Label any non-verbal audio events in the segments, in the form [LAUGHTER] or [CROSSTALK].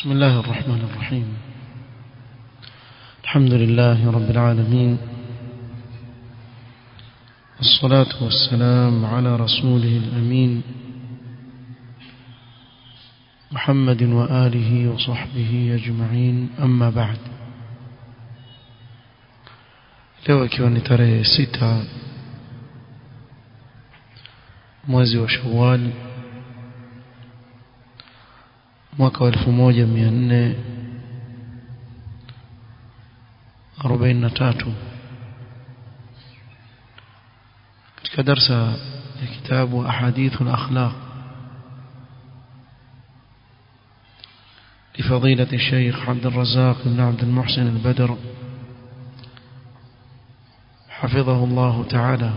بسم الله الرحمن الرحيم. الحمد لله رب العالمين. والصلاة والسلام على رسوله الأمين. محمد وآله وصحبه أجمعين. أما بعد. Ni tarehe sita. Mwezi wa Shawwal mwaka wa 1443 katika darsa ya kitabu ahadith al-akhlaq لفضيلة الشيخ عبد الرزاق بن عبد المحسن البدر حفظه الله تعالى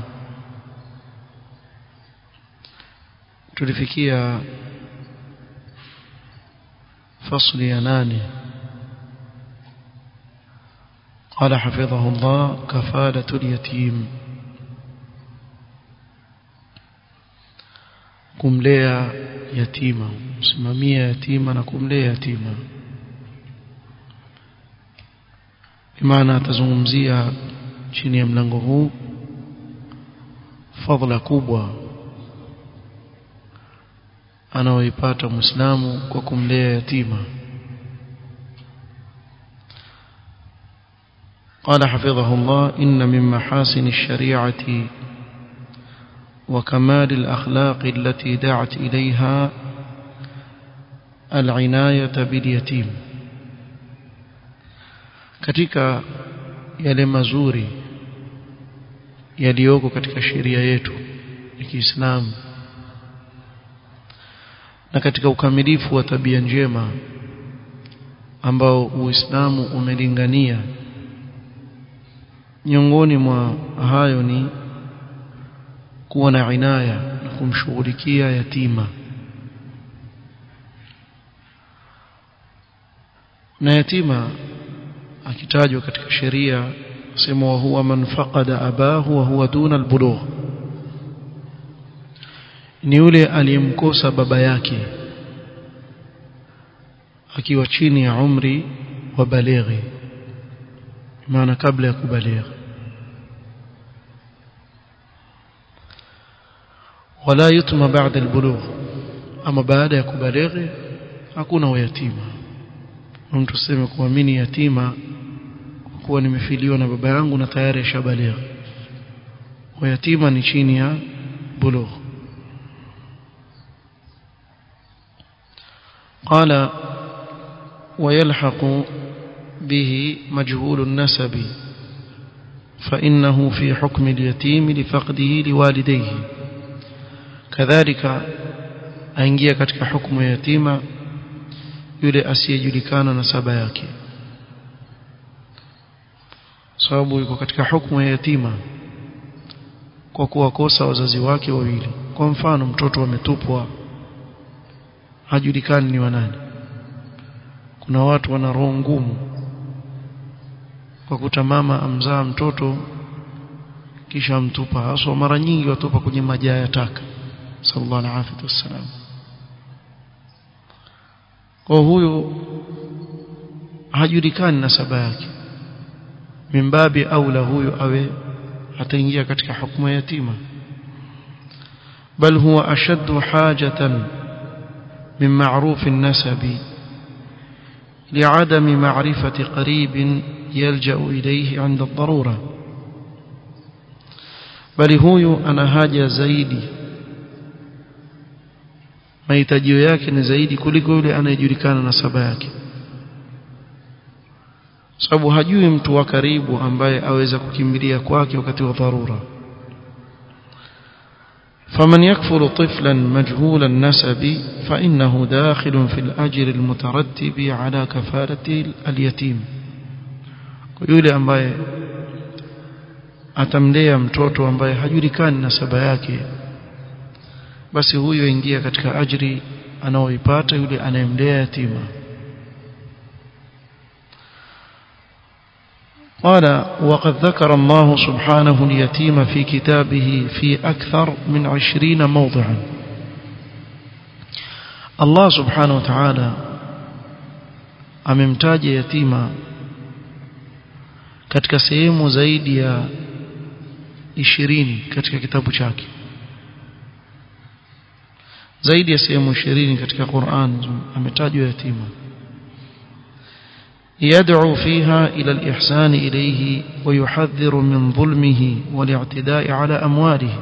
tulifikia فصل يناني قال حفظه الله كفالة اليتيم. كملي يتيما سمامي يتيما كملي يتيما بمعنى تزوم زيا شنيم لنغهو فضل كبوه anaoipata muislamu kwa kumlea yatima قال حفظه الله إن من محاسن الشريعة وكمال الأخلاق التي دعت إليها العناية باليتيم katika yale mazuri yaliyoko katika sheria yetu ya Kiislamu na katika ukamilifu wa tabia njema ambao Uislamu umelingania miongoni mwa hayo ni kuwa na inaya na kumshughulikia yatima. Na yatima akitajwa katika sheria sema wa huwa man faqada abahu wa huwa duna albulugh ni yule aliyemkosa baba yake akiwa chini ya umri wa balighi maana kabla ya kubalighi. Wala yutma baada albulugh ama baada ya kubalighi hakuna uyatima mtu sema kuamini yatima kuwa nimefiliwa na baba yangu na tayari ashabalighi. Wayatima ni chini ya bulugh قال ويلحق به مجهول النسب فإنه في حكم اليتيم لفقده لوالديه كذلك aingia katika hukumu ya yatima yule asiyejulikana nasaba yake sababu yuko katika hukumu ya yatima kwa kuwakosa wazazi wake wawili kwa mfano mtoto ametupwa hajulikani ni wanani kuna watu wana roho ngumu. Kwa kuta mama amzaa mtoto kisha mtupa haswa mara nyingi watupa kwenye majaa ya taka. Sallallahu alaihi wasallam. Kwa huyo hajulikani nasaba yake. Mimbabi au la huyo awe ataingia katika hukumu ya yatima. Bal huwa ashaddu hajatan من معروف النسب لعدم معرفة قريب يلجأ إليه عند الضرورة. بل هو أنا هاجة زيدي. ما يتجيو ياك زيدي كل قولي أنا يجري كان نسباك. sababu hajui mtu wa karibu ambaye aweza kukimbilia kwake wakati فمن يكفر طفلا مجهول النسب فإنه داخل في الأجر المترتب على كفارة اليتيم. يولي أم باي أتمليا متوتو أم باي هجوري كان نسبا بس هو ينجيك أجري أنا ويباتا يولي أنا يمليا يتيمه قال وقد ذكر الله سبحانه اليتيم في كتابه في أكثر من عشرين موضعا الله سبحانه وتعالى amemtaja yatima katika sehemu zaidi ya ishirini katika kitabu chake zaidi ya sehemu ishirini katika Qur'an ametajwa yatima يدعو فيها إلى الإحسان إليه ويحذر من ظلمه والاعتداء على أمواله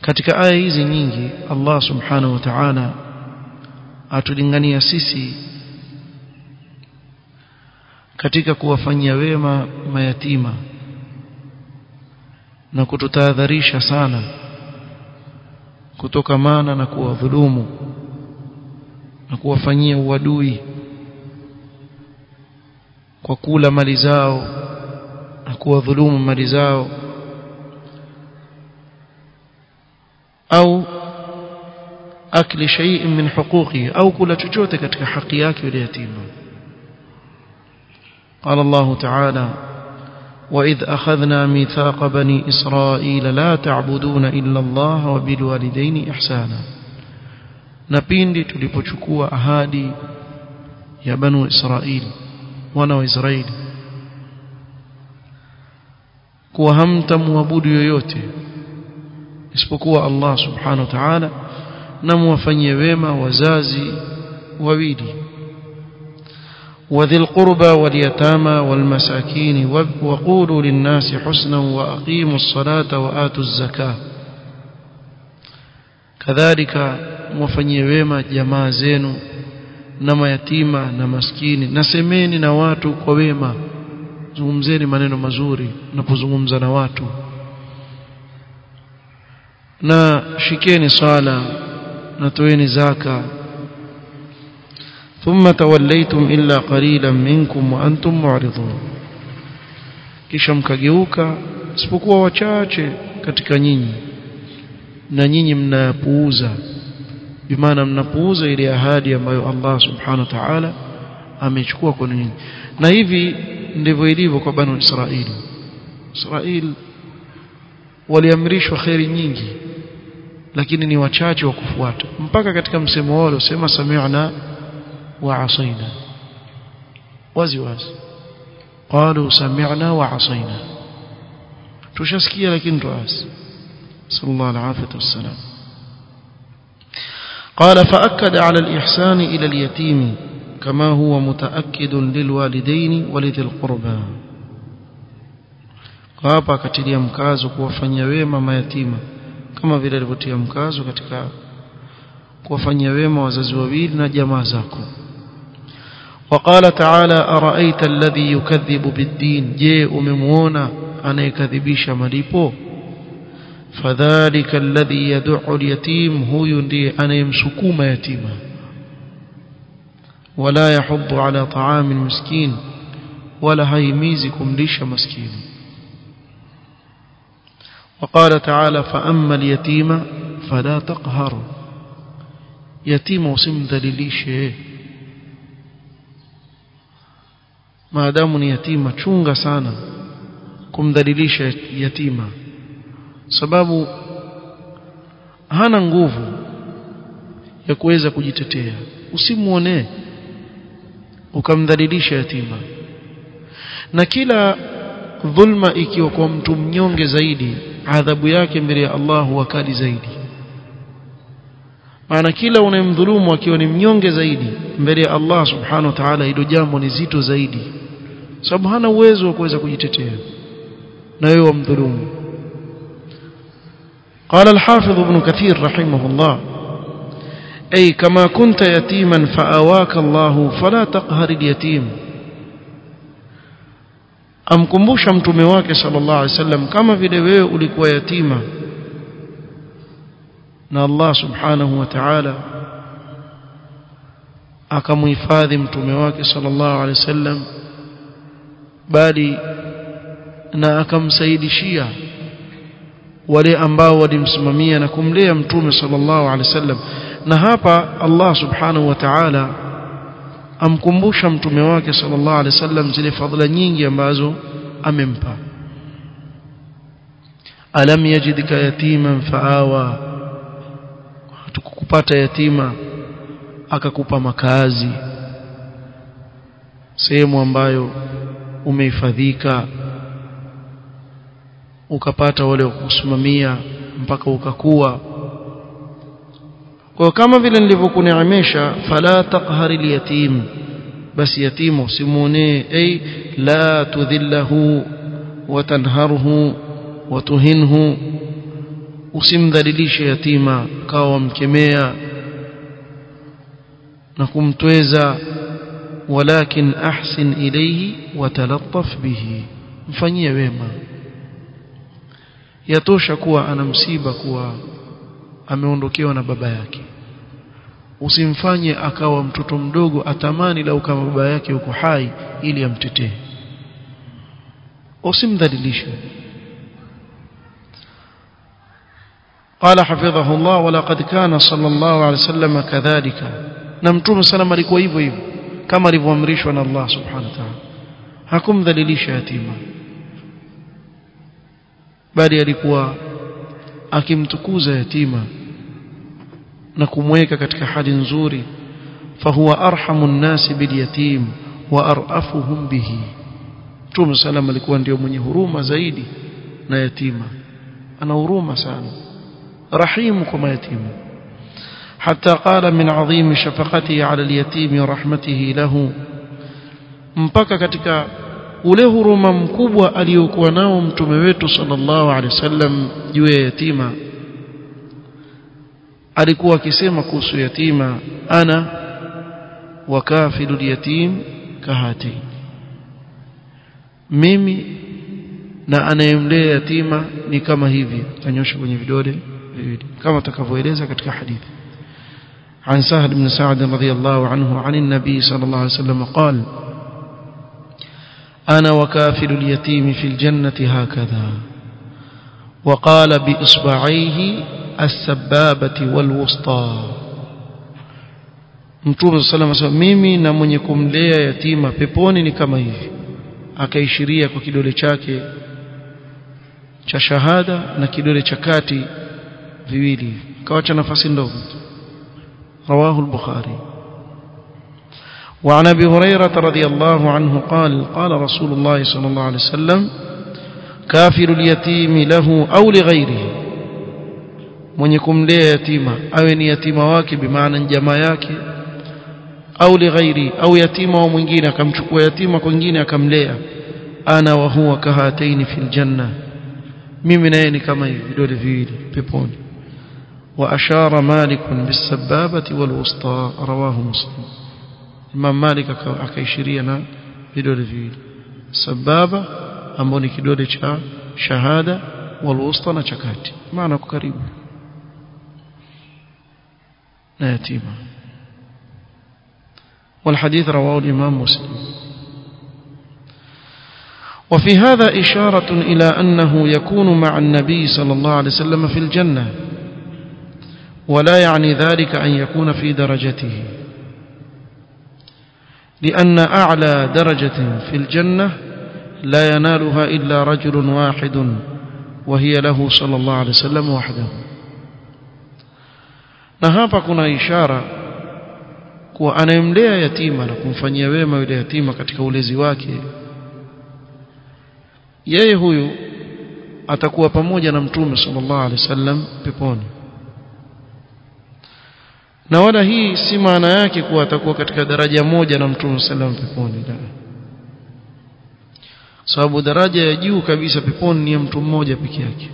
katika aya hizi nyingi Allah subhanahu wa ta'ala atulingania sisi katika kuwafanyia wema mayatima na kututahadharisha sana kutokamana na kuwadhulumu na kuwafanyia uadui Kwa kula mali zao na kuwadhulumu mali zao au akli shay'in min huquqi au kula chochote katika haki yake yule yatima قال الله تعالى وإذ أخذنا ميثاق بني إسرائيل لا تعبدون إلا الله وبالوالدين إحسانا نبيندي tulipochukua ahadi ya banu Israil wana wa Israeli kuwa hamtamwabudu yoyote isipokuwa Allah subhanahu wa ta'ala na muwafanyie wema wazazi wawili وذي القربى واليتامى والمساكين وقولوا للناس حسنا وأقيموا الصلاة وآتوا الزكاة كذلك wema jamaa zenu na mayatima na maskini nasemeni na watu kwa wema zungumzeni maneno mazuri unapozungumza na watu na shikeni swala na toeni zaka ثم توليتم إلا قليلا منكم وأنتم معرضون kisha mkageuka isipokuwa wachache katika nyinyi na nyinyi mnapuuza bimaana mnapuuza ile ahadi ambayo Allah subhanahu wa ta'ala amechukua kwenu nyinyi na hivi ndivyo ilivyo kwa banu Israili Israil waliamrishwa kheri nyingi lakini ni wachache wa kufuata. Mpaka katika msemo wao sema sami'na wa asaina wazi wazi. Qalu sami'na wa asaina tushasikia lakini tuasi. Sallallahu alaihi wasallam قال فأكد على الإحسان إلى اليتيم كما هو متأكد للوالدين ولذي القربى. Kuwafanyia wema mayatima kama vile alivyotia mkazo katika kuwafanyia wema wazazi wawili na jamaa zako. وقال تعالى أرأيت الذي يكذب بالدين جي أممونا أنا يكذبيش مليبو فذلك الذي يدع اليتيم هو يدي أن يمسكوم يتيما ولا يحب على طعام المسكين ولا هيميزكم ليش مسكين. وقال تعالى فأما اليتيم فلا تقهر. يتيم وسمد لليش ما دام يتيم تشونغ سانا كم دليليش يتيمه sababu hana nguvu ya kuweza kujitetea. Usimuone ukamdhalilisha yatima. Na kila dhulma ikiwa kwa mtu mnyonge zaidi adhabu yake mbele ya Allah huwa kali zaidi. Maana kila unayemdhulumu akiwa ni mnyonge zaidi mbele ya Allah subhanahu wa ta'ala hilo jambo ni zito zaidi. Sababu hana uwezo wa kuweza kujitetea. Na wewe wamdhulumu قال الحافظ ابن كثير رحمه الله أي كما كنت يتيما فأواك الله فلا تقهر اليتيم. أم كنبوش أم تمواك صلى الله عليه وسلم كما في لبيه أولك ويتيما. نا الله سبحانه وتعالى أكم يفاذم تمواك صلى الله عليه وسلم بالي نا أكم سيد شيئا wale ambao walimsimamia na kumlea mtume sallallahu alaihi wasallam. Na hapa Allah subhanahu wa ta'ala amkumbusha mtume wake sallallahu alaihi wasallam zile fadhila nyingi ambazo amempa. Alam yajidka yatiman faawa. Tukukupata yatima akakupa makazi. Sehemu ambayo umehifadhika ukapata wale wa kusimamia mpaka ukakuwa kwa kama vile nilivyokuneemesha fala taqhari alyatim basi yatimu simuonee ay la tudhillahu wa tanharhu wa tuhinhu usimdhalilishe yatima kawa wamkemea na kumtweza walakin ahsin ilayhi wa talattaf bihi mfanyie wema yatosha kuwa ana msiba kuwa ameondokewa na baba yake usimfanye akawa mtoto mdogo atamani lau kama baba yake yuko hai ili amtetee usimdhalilishe قال حفظه الله ولقد كان صلى الله عليه وسلم كذلك نمتوم سلام alikuwa hivyo hivyo kama alivyoamrishwa na Allah subhanahu wa ta'ala hakumdhalilisha yatima bali alikuwa akimtukuza yatima na kumweka katika hali nzuri fahuwa arhamu nnasi bilyatim wa arafuhum bihi Mtume salam alikuwa ndio mwenye huruma zaidi na yatima ana huruma sana rahimu kwa mayatima حتى قال من عظيم شفقته على اليتيم ورحمته له mpaka katika ule huruma mkubwa aliyokuwa nao mtume wetu sallallahu alaihi wasallam juu ya yatima alikuwa akisema kuhusu yatima ana wakafilu yatim kahati mimi na anayemlea yatima ni kama hivi tanyosha kwenye vidole viwili kama tutakavyoeleza katika hadithi عن سهل بن سعد رضي الله عنه عن النبي صلى الله عليه وسلم قال أنا وكافل اليتيم في الجنة هكذا وقال بإصبعيه السبابة والوسطى Mtume sallallahu alayhi wasallam mimi na mwenye kumlea yatima peponi ni kama hivi akaishiria kwa kidole chake cha shahada na kidole cha kati viwili kawacha nafasi ndogo رواه البخاري وعن أبي هريرة رضي الله عنه قال قال رسول الله صلى الله عليه وسلم كافر اليتيم له أو لغيره. من يكون لي يتيما أو ان يتيما واكي بمعنى جماياك أو لغيره أو يتيما ومغيره كمشكو يتيما كم اكملي أنا وهو كهاتين في الجنة. من من أين كما يدول في بيبوني وأشار مالك بالسبابة والوسطى رواه مسلم. الإمام مالك akaishiria vidole viwili. Sababa ambao ni kidole cha shahada walwusta na cha kati. Maana kwa karibu. Na yatima. والحديث رواه الإمام مسلم وفي هذا إشارة إلى أنه يكون مع النبي صلى الله عليه وسلم في الجنة ولا يعني ذلك أن يكون في درجته لأن أعلى درجة في الجنة لا ينالها إلا رجل واحد وهي له صلى الله عليه وسلم وحده. نهابا كنا إشارة أنا يملي يتيما لكم فنيويما ولي يتيما كتك ولزواكي يهيهو أتكوى pamoja na mtume sallallahu alaihi wasallam peponi na wala hii si maana yake kuwa atakuwa katika daraja moja na mtume sallam peponi sababu daraja ya juu kabisa peponi ni ya mtu mmoja peke yake.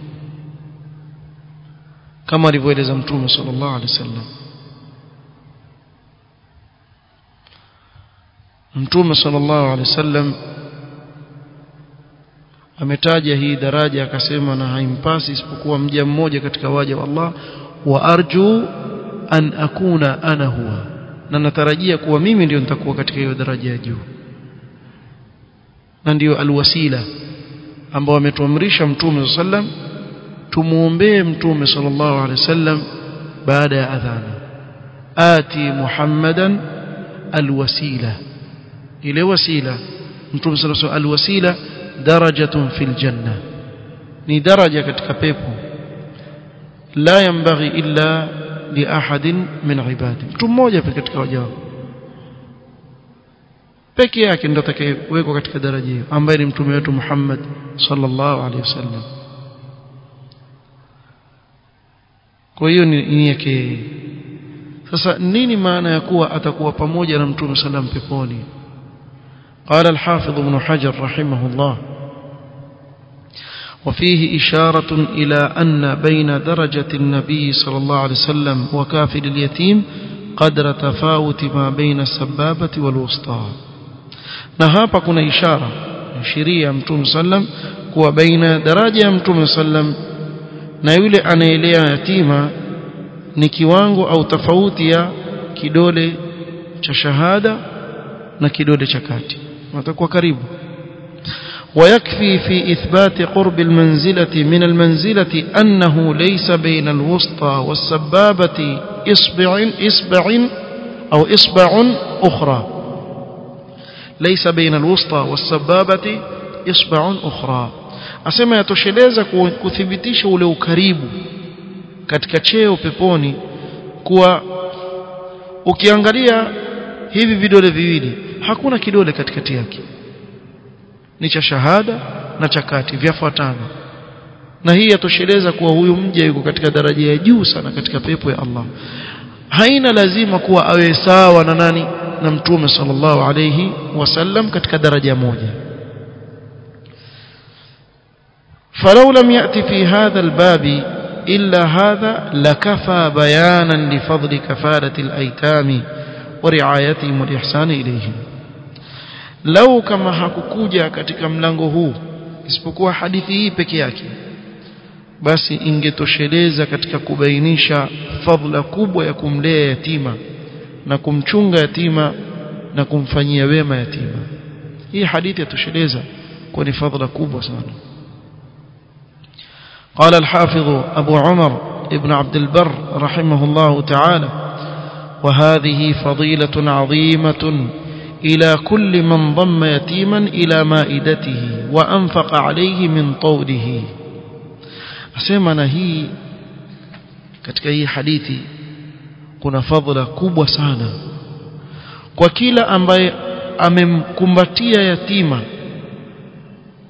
Kama alivyoeleza mtume sallallahu alaihi wasallam. Mtume sallallahu alaihi wasallam ametaja hii daraja akasema na haimpasi isipokuwa mja mmoja katika waja wa Allah wa arju an akuna ana huwa na natarajia kuwa mimi ndio nitakuwa katika hiyo daraja ya juu na ndiyo alwasila ambao ametuamrisha mtume sallam tumuombee mtume sallallahu alaihi wasallam baada ya adhana ati muhammadan alwasila ile wasila mtume sallallahu alaihi alwasila darajatun fil janna ni daraja katika pepo la yanbaghi illa li ahadin min ibadi mtu mmoja katika waja wao peke yake ndio atakayewekwa katika daraja hiyo ambaye ni mtume wetu Muhammad sallallahu alaihi wasallam kwa hiyo ni, ni yake sasa nini maana ya kuwa atakuwa pamoja na mtume sallam peponi قال الحافظ ابن حجر رحمه الله وفيه إشارة إلى أن بين درجة النبي صلى الله عليه وسلم وكافر اليتيم قدر تفاوت ما بين السبابة والوسطى. نهاب كنا إشارة. شريعة متوم سلم كو بين درجة متوم سلم. نيول أن إليا يتيما نكيوانغو أو تفاوتيا كدولة شهادة نكدولة شكاتي ما تقوى كريبو. ويكفي في إثبات قرب المنزلة من المنزلة أنه ليس بين الوسطى والسبابة إصبع, إصبع أو إصبع أخرى. ليس بين الوسطى والسبابة إصبع أخرى. أسمى يتشلزك وكثبتيش ولو كريب كتكتشيه وبيبوني كوا وكيانغاليا هذه فيديو لفيديو هكونا كدولة كتكتيه ni cha shahada na cha kati vyafuatana na hii yatosheleza kuwa huyu mja yuko katika daraja ya juu sana katika pepo ya Allah haina lazima kuwa awe sawa na nani na mtume sallallahu alayhi wasallam katika daraja moja فلو لم يأتي في هذا الباب إلا هذا لكفى بيانا لفضل كفالة الأيتام ورعايتهم والإحسان إليهم lau kama hakukuja katika mlango huu isipokuwa hadithi hii peke yake basi ingetosheleza katika kubainisha fadhila kubwa ya kumlea yatima na kumchunga yatima na kumfanyia wema yatima hii hadithi yatosheleza kwa ni fadhila kubwa sana قال الحافظ أبو عمر ابن عبد البر رحمه الله تعالى وهذه فضيلة عظيمة إلى كل من ضم يتيما إلى مائدته وأنفق عليه من طوله أسمى هي katika hii hadithi kuna fadhila kubwa sana kwa kila ambaye amemkumbatia yatima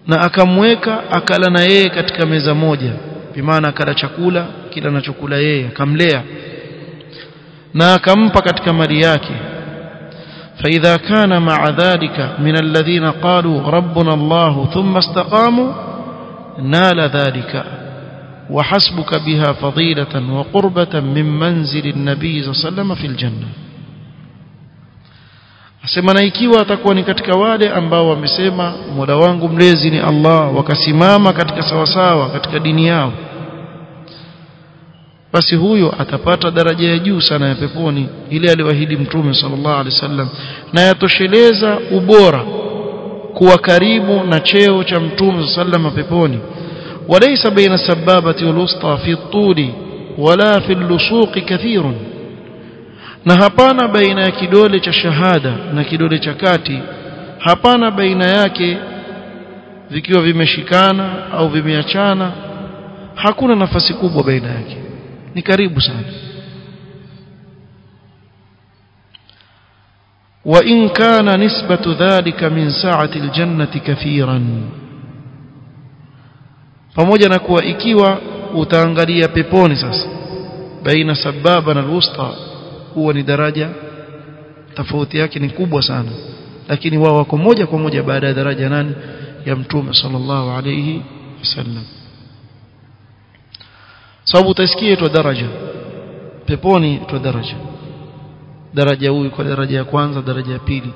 na akamweka akala na yeye katika meza moja bimaana akala chakula kila anachokula yeye akamlea na akampa katika mali yake فإذا كان مع ذلك من الذين قالوا ربنا الله ثم استقاموا نال ذلك وحسبك بها فضيلة وقربة من منزل النبي صلى الله عليه وسلم في الجنة asema na ikiwa atakuwa ni katika wale ambao wamesema mola wangu mlezi ni Allah wakasimama katika sawasawa katika dini yao basi huyo atapata daraja ya juu sana ya peponi ile aliyoahidi mtume sallallahu alaihi wasallam na yatosheleza ubora kuwa karibu na cheo cha mtume sallallahu peponi. Walaysa baina sababati walusta fi tuli wala fi lusuq kathirun. Na hapana baina ya kidole cha shahada na kidole cha kati hapana baina yake vikiwa vimeshikana au vimeachana hakuna nafasi kubwa baina yake ni karibu sana. Wa in kana nisbatu dhalika min sa'ati aljannati kathiran. Pamoja na kuwa ikiwa utaangalia peponi sasa baina sababa na alwusta huwa ni daraja tofauti yake ni kubwa sana. Lakini wao wako moja kwa moja baada ya daraja nani? Ya mtume sallallahu alayhi wasallam sababu utasikia itwa daraja. Peponi itwa daraja. Daraja huyu kwa daraja ya kwanza daraja ya pili.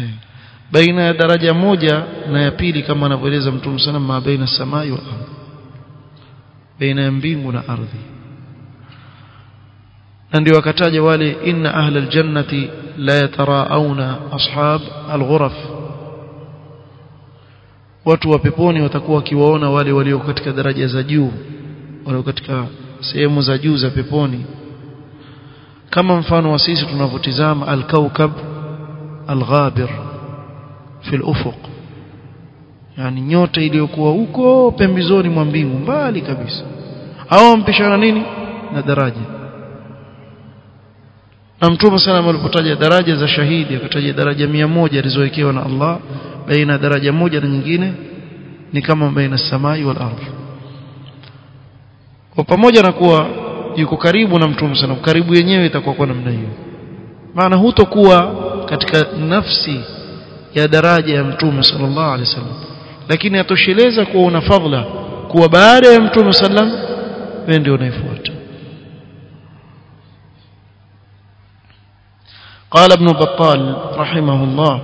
[SIGHS] Baina ya daraja moja na ya pili kama anavyoeleza mtume sana ma baina samai wa ardhi baina ya mbingu na ardhi. Na ndio wakataja wale inna ahla aljannati la yataraauna ashab alghuraf watu wa peponi watakuwa wakiwaona wale walio katika daraja za juu walio katika sehemu za juu za peponi. Kama mfano wa sisi tunavyotizama alkaukab alghabir fi ufuq. Yani nyota iliyokuwa huko pembezoni mwa mbingu mbali kabisa. Au mpishana nini? Na daraja. Na mtume sana alipotaja daraja za shahidi akataja daraja moja alizowekewa na Allah baina daraja moja na nyingine ni kama baina samai wal ardh kwa pamoja na kuwa yuko karibu na mtume sana karibu yenyewe itakuwa kwa namna hiyo maana hutokuwa katika nafsi ya daraja ya mtume sallallahu alaihi wasallam lakini atosheleza kuwa una fadhila kuwa baada ya mtume sallam wewe ndio unaifuata قال ابن بطال رحمه الله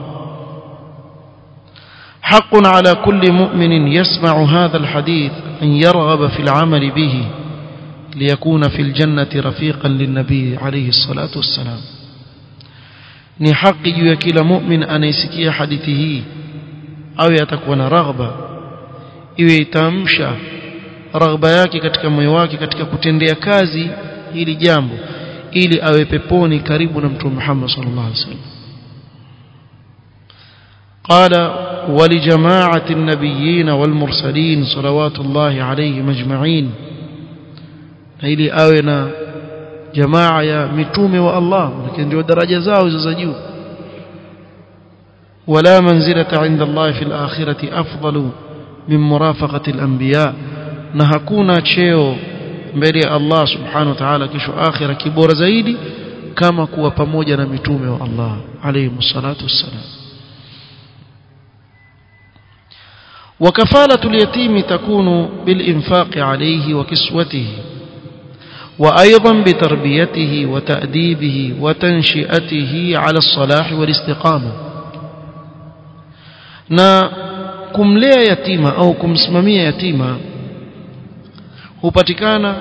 حق على كل مؤمن يسمع هذا الحديث أن يرغب في العمل به ليكون في الجنة رفيقا للنبي عليه الصلاة والسلام ni haki juu ya kila mu'min anayesikia hadithi hii au atakuwa na raghba iwe itamsha raghba yake katika moyo wake katika kutendea kazi hili jambo ili awe peponi karibu na mtume Muhammad sallallahu alaihi wasallam قال ولجماعة النبيين والمرسلين صلوات الله عليه مجمعين إلى أين جماعة يا متوم والله لكن جو درجة زاوز زجو ولا منزلة عند الله في الآخرة أفضل من مرافقة الأنبياء. نهكونا تشيو بري الله سبحانه وتعالى كشو آخرة كبور زيدي كما كوى pamoja na والله. wa الصلاة والسلام. وكفالة اليتيم تكون بالإنفاق عليه وكسوته وأيضا بتربيته وتأديبه وتنشئته على الصلاح والاستقامة. نا كم لا يتيم أو كم سمامي يتيم هو باتكانا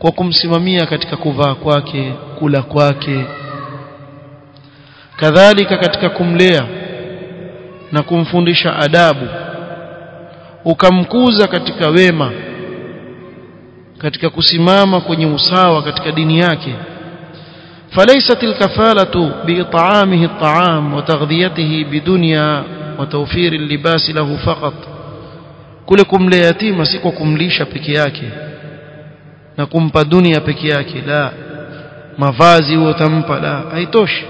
وكم سمامي كتك كفا كواكي كلا كواكي كذلك كتك كم لا na kumfundisha adabu ukamkuza katika wema katika kusimama kwenye usawa katika dini yake فليست الكفالة بإطعامه الطعام وتغذيته بدنيا وتوفير اللباس له فقط kule kumlea yatima si kwa kumlisha peke yake na kumpa dunia peke yake la mavazi huo utampa la haitoshi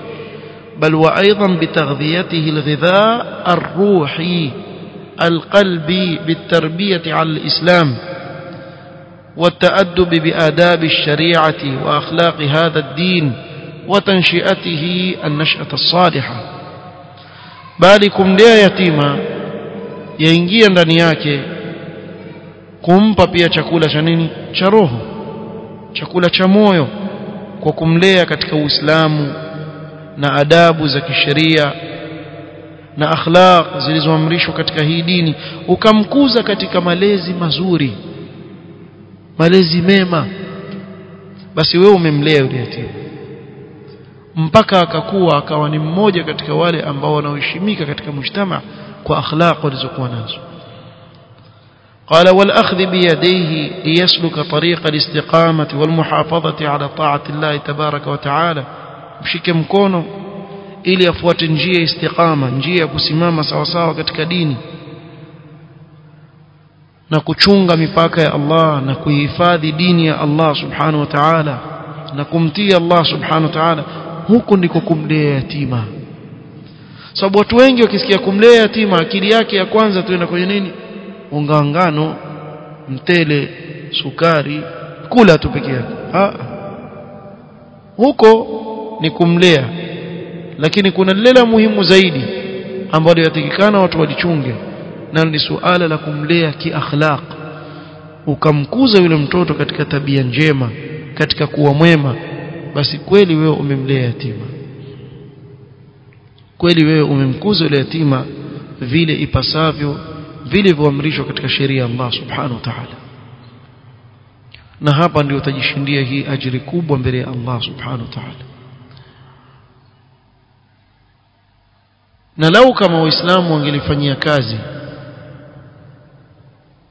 بل وأيضا بتغذيته الغذاء الروحي القلبي بالتربية على الإسلام والتأدب بآداب الشريعة وأخلاق هذا الدين وتنشئته النشأة الصالحة. بالكم لا يتيما يينجيا دنياك كم بيا تشكولا شنيني؟ تشروه تشكولا تشمويو وكم لا يكتك na adabu za kisheria na akhlaq zilizoamrishwa katika hii dini ukamkuza katika malezi mazuri malezi mema basi wewe umemlea yule yatima mpaka akakuwa akawa ni mmoja katika wale ambao wanaoheshimika katika mujtama kwa akhlaq walizokuwa nazo قال والأخذ بيديه ليسلك طريق الاستقامة والمحافظة على طاعة الله تبارك وتعالى mshike mkono ili afuate njia istiqama njia ya kusimama sawa sawa katika dini na kuchunga mipaka ya Allah na kuhifadhi dini ya Allah subhanahu wa ta'ala na kumtii Allah subhanahu wa ta'ala huku ndiko kumlea yatima. Sababu watu wengi wakisikia kumlea yatima akili yake ya kwanza tuenda kwenye nini? Unga ngano mtele sukari kula tu peke yake. Huko ni kumlea. Lakini kuna lela la muhimu zaidi ambalo yatakikana watu walichunge na ni suala la kumlea kiakhlaq. Ukamkuza yule mtoto katika tabia njema katika kuwa mwema basi kweli wewe umemlea yatima. Kweli wewe umemkuza yule yatima vile ipasavyo vilivyoamrishwa katika sheria ya Allah subhanahu wa ta'ala. Na hapa ndio utajishindia hii ajiri kubwa mbele ya Allah subhanahu wa ta'ala na lau kama waislamu wangelifanyia kazi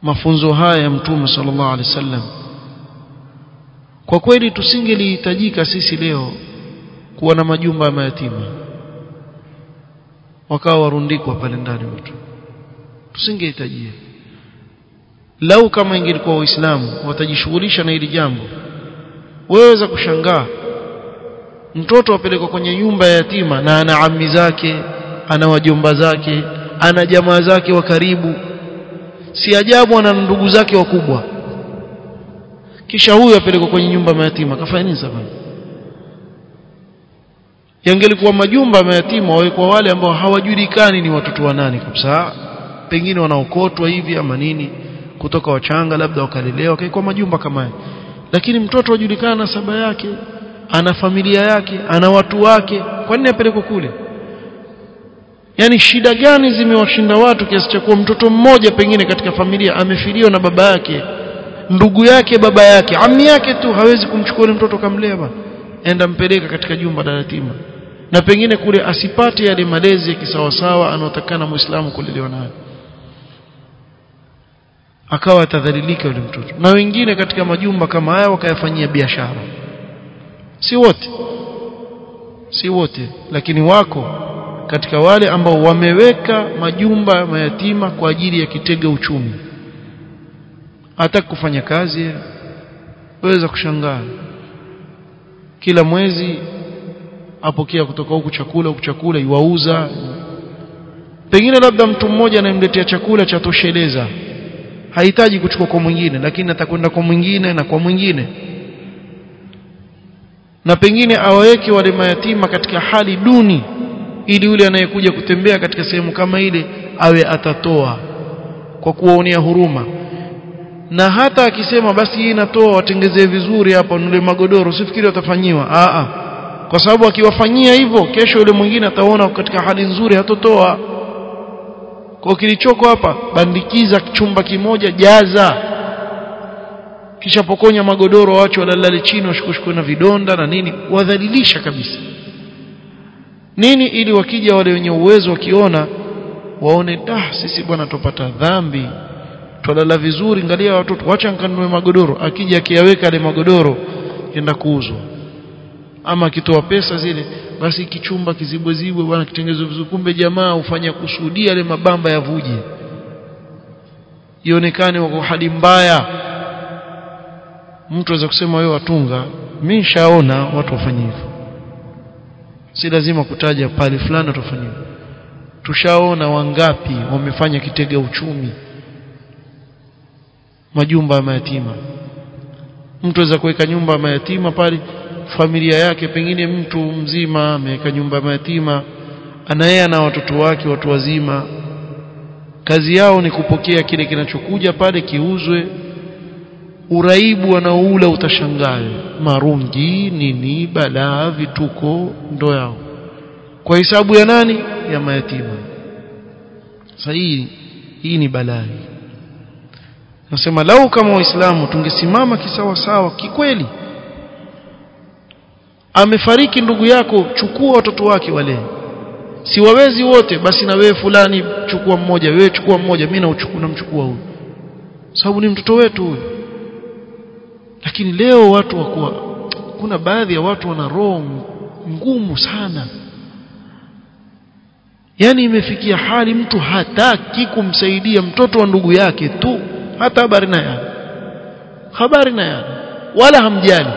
mafunzo haya ya mtume sallallahu alaihi wasallam kwa kweli tusingelihitajika sisi leo kuwa na majumba ya mayatima wakawa warundikwa pale ndani watu tusingehitajia lau kama ingelikuwa waislamu watajishughulisha na hili jambo waweza kushangaa mtoto apelekwa kwenye nyumba ya yatima na ana ammi zake ana wajomba zake ana jamaa zake wa karibu. Si ajabu ana ndugu zake wakubwa. Kisha huyu apelekwa kwenye nyumba ya mayatima. Kafanya nini sasa? Yangelikuwa majumba ya mayatima wawekwa wale ambao hawajulikani ni watoto wa nani kabisa. Pengine wanaokotwa hivi ama nini kutoka wachanga labda wakalelewa kwa majumba kama haya. Lakini mtoto ajulikana na saba yake ana familia yake ana watu wake. Kwa nini apelekwe kule yani shida gani zimewashinda watu kiasi cha kuwa mtoto mmoja pengine katika familia amefiliwa na baba yake? Ndugu yake baba yake ami yake tu hawezi kumchukua ile mtoto kamlea bana enda mpeleka katika jumba la yatima. Na pengine kule asipate yale malezi ya kisawasawa anaotakana muislamu kulelewa nayo. Akawa atadhalilika yule mtoto. Na wengine katika majumba kama haya wakayafanyia biashara. Si wote. Si wote lakini wako katika wale ambao wameweka majumba ya mayatima kwa ajili ya kitega uchumi. Hata kufanya kazi waweza kushangaa. Kila mwezi apokea kutoka huku chakula huku chakula iwauza. Pengine labda mtu mmoja anayemletea chakula cha tosheleza. Hahitaji kuchukua kwa mwingine lakini atakwenda kwa mwingine na kwa mwingine. Na pengine awaweke wale mayatima katika hali duni ili yule anayekuja kutembea katika sehemu kama ile awe atatoa kwa kuwaonea huruma. Na hata akisema basi hii natoa watengezee vizuri hapa nule magodoro. Usifikiri watafanyiwa. A kwa sababu akiwafanyia hivyo kesho yule mwingine ataona katika hali nzuri hatotoa kwa kilichoko hapa bandikiza chumba kimoja jaza. Kisha pokonya magodoro wacho walalale chini washukushukue na vidonda na nini. Wadhalilisha kabisa nini ili wakija wale wenye uwezo wakiona waone dah sisi bwana tupata dhambi twalala vizuri ngalia watoto wacha nkanunue magodoro. Akija akiyaweka yale magodoro yenda kuuzwa. Ama akitoa pesa zile basi kichumba kizibwe zibwe bwana kitengezwe vizuri. Kumbe jamaa hufanya kusudia yale mabamba yavuje. Ionekane wako hali mbaya. Mtu aweza kusema wewe watunga. Mimi nishaona watu wafanye hivyo si lazima kutaja pale fulani atafanyia tushaona wangapi wamefanya kitega uchumi. Majumba ya mayatima. Mtu aweza kuweka nyumba ya mayatima pale familia yake pengine mtu mzima ameweka nyumba ya mayatima ana yeye na watoto wake watu wazima. Kazi yao ni kupokea kile kinachokuja pale kiuzwe uraibu wanaoula utashangaa marungi nini balaa vituko ndo yao. Kwa hisabu ya nani? Ya mayatima. Sasa hii ni balaa nasema lau kama waislamu tungesimama kisawasawa kikweli amefariki ndugu yako chukua watoto wake wale. Siwawezi wote basi na wewe fulani chukua mmoja wewe chukua mmoja mimi namchukua huyu. Sababu ni mtoto wetu huyu lakini leo watu wakuwa kuna baadhi ya watu wana roho ngumu sana. Yani imefikia hali mtu hataki kumsaidia mtoto wa ndugu yake tu hata habari na yana habari na yana wala hamjali.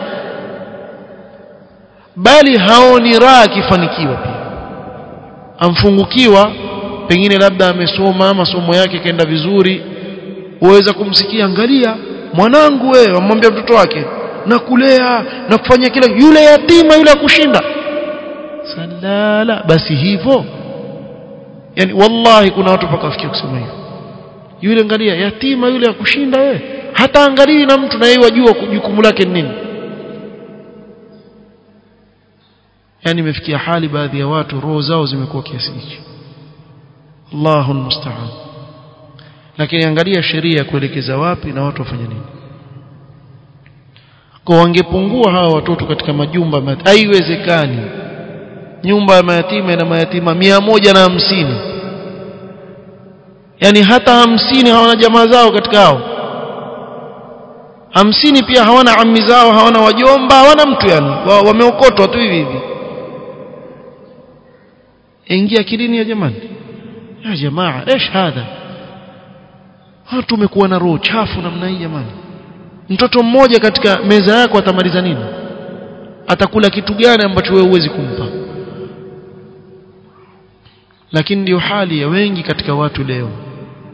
Bali haoni raha akifanikiwa pia. Amfungukiwa pengine labda amesoma masomo yake kaenda vizuri. Uweza kumsikia angalia mwanangu wewe amwambia mtoto wake na kulea na kufanya kila yule yatima yule akushinda salala basi hivyo. Yani wallahi kuna watu paka wafikia kusema hivyo. Yule angalia yatima yule akushinda wewe hata angalii na mtu na yeye wajua jukumu lake ni nini. Yani imefikia hali baadhi ya watu roho zao zimekuwa kiasi hicho. Allahu musta'an lakini angalia sheria ya kuelekeza wapi na watu wafanye nini kwa wangepungua hawa watoto katika majumba haiwezekani nyumba ya mayatima na mayatima mia moja na hamsini yani hata hamsini hawana jamaa zao katika hao hamsini pia hawana ammi zao hawana wajomba hawana mtu yani wameokotwa tu hivi hivi ingia kilini ya jamani ya jamaa ايش hadha watu umekuwa na roho chafu namna hii jamani. Mtoto mmoja katika meza yako atamaliza nini? Atakula kitu gani ambacho wewe huwezi kumpa? Lakini ndio hali ya wengi katika watu leo.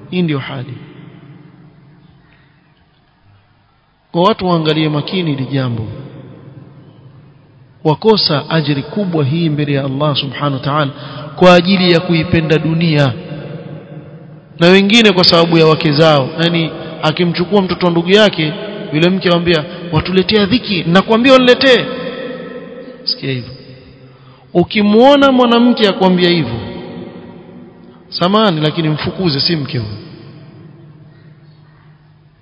Hii ndio hali. Kwa watu waangalie makini ili jambo. Wakosa ajiri kubwa hii mbele ya Allah subhanahu wa ta'ala kwa ajili ya kuipenda dunia na wengine kwa sababu ya wake zao. Yani akimchukua mtoto wa ndugu yake yule mke anamwambia watuletea dhiki. Nakwambia uniletee. Sikia hivyo. Ukimwona mwanamke akwambia hivyo samani lakini mfukuze si mke huyo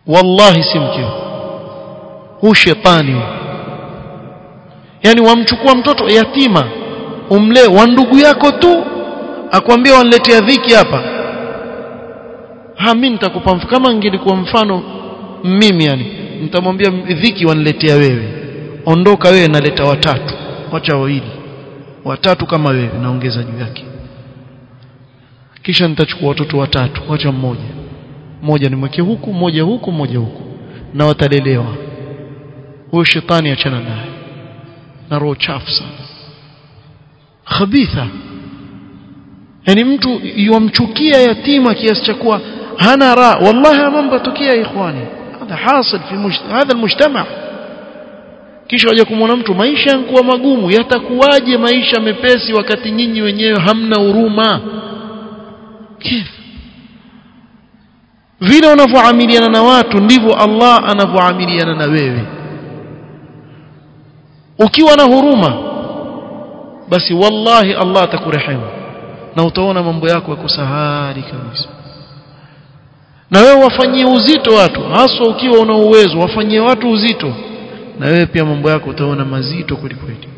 wallahi si mke huyo shetani yani wamchukua mtoto yatima umlee wa ndugu yako tu akwambia waniletea dhiki hapa ha mimi nitakupa kama ingelikuwa mfano mimi yani nitamwambia dhiki waniletea wewe. Ondoka wewe naleta watatu. Wacha wawili. Watatu kama wewe naongeza juu yake. Kisha nitachukua watoto watatu. Wacha mmoja. Mmoja nimweke huku mmoja huku mmoja huku. Na watalelewa. Huyo shetani achana naye. Na roho chafu sana. Khabitha. Yani mtu yomchukia yatima kiasi cha kuwa hana raha wallahi يا اخواني هذا حاصل في مجت... hadha المجتمع. kisha waje kumwona mtu maisha yanakuwa magumu yatakuwaje maisha mepesi wakati nyinyi wenyewe hamna huruma vile unavyoamiliana na watu ndivyo Allah anavyoamiliana na wewe ukiwa na huruma basi wallahi Allah atakurehemu na utaona mambo yako yako sahali kabisa na wewe wafanyie uzito watu haswa ukiwa una uwezo wafanyie watu uzito. Na wewe pia mambo yako utaona mazito kulikweli kweli.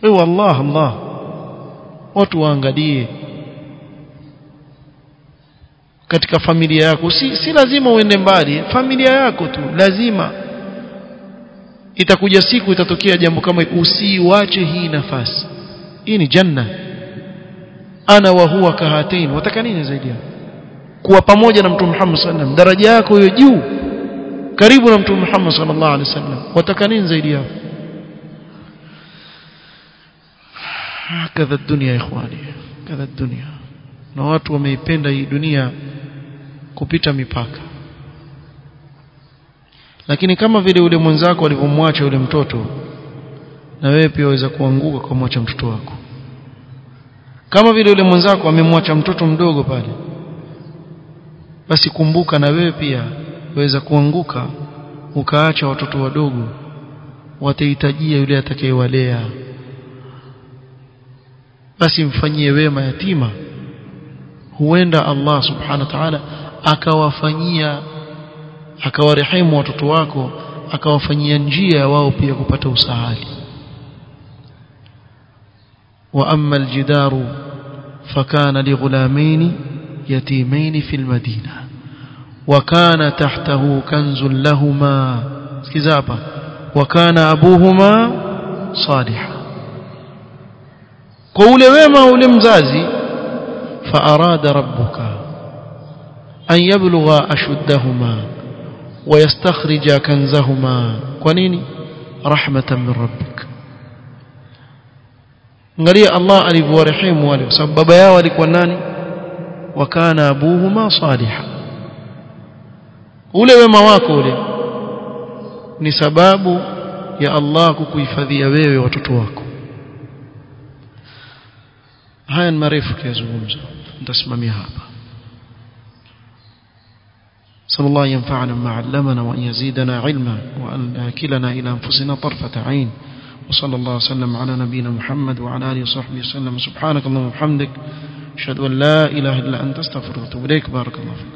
Kwa hiyo Allah. Allah watu waangalie. Katika familia yako si, si lazima uende mbali. Familia yako tu lazima. Itakuja siku itatokea jambo kama usiwache hii nafasi. Hii ni janna. Ana wa huwa kahatain. Wataka nini zaidi kuwa pamoja na mtume Muhammad sallam daraja yako hiyo juu karibu na mtume Muhammad sallallahu alaihi wasallam. Wataka nini zaidi yao? Hakadha dunia ikhwani kadha dunia na watu wameipenda hii dunia kupita mipaka. Lakini kama vile ule mwenzako alivyomwacha yule mtoto na wewe pia waweza kuanguka kwa kumwacha mtoto wako. Kama vile yule mwenzako amemwacha mtoto mdogo pale basi kumbuka na wewe pia waweza kuanguka ukaacha watoto wadogo watahitajia yule atakayewalea. Basi mfanyie wema yatima. Huenda Allah subhanahu wa ta'ala akawafanyia akawarehemu watoto wako akawafanyia njia wao pia kupata usahali. Wa amma aljidaru fakana lighulamaini يتيمين في المدينة وكان تحته كنز لهما كذابة وكان أبوهما صالحا. قول وما ولمزازي فأراد ربك أن يبلغ أشدهما ويستخرج كنزهما. كونيني رحمة من ربك. الله Allah alivyorehemu wale sababu baba يا alikuwa nani وكان أبوهما صالحا. اولى وما واك اولى ني سبب يا الله كوحفظيا ووي وتتوك هاي المعرفه كيزغومز نتسمامي هابا صلى الله ينفعنا ما علمنا وان يزيدنا علما وان ياكلنا إلى انفسنا طرفه عين وصلى الله وسلم على نبينا محمد وعلى آله وصحبه وسلم. سبحانك اللهم وبحمدك أشهد أن لا إله إلا أنت أستغفرك وأتوب إليك. بارك الله فيك.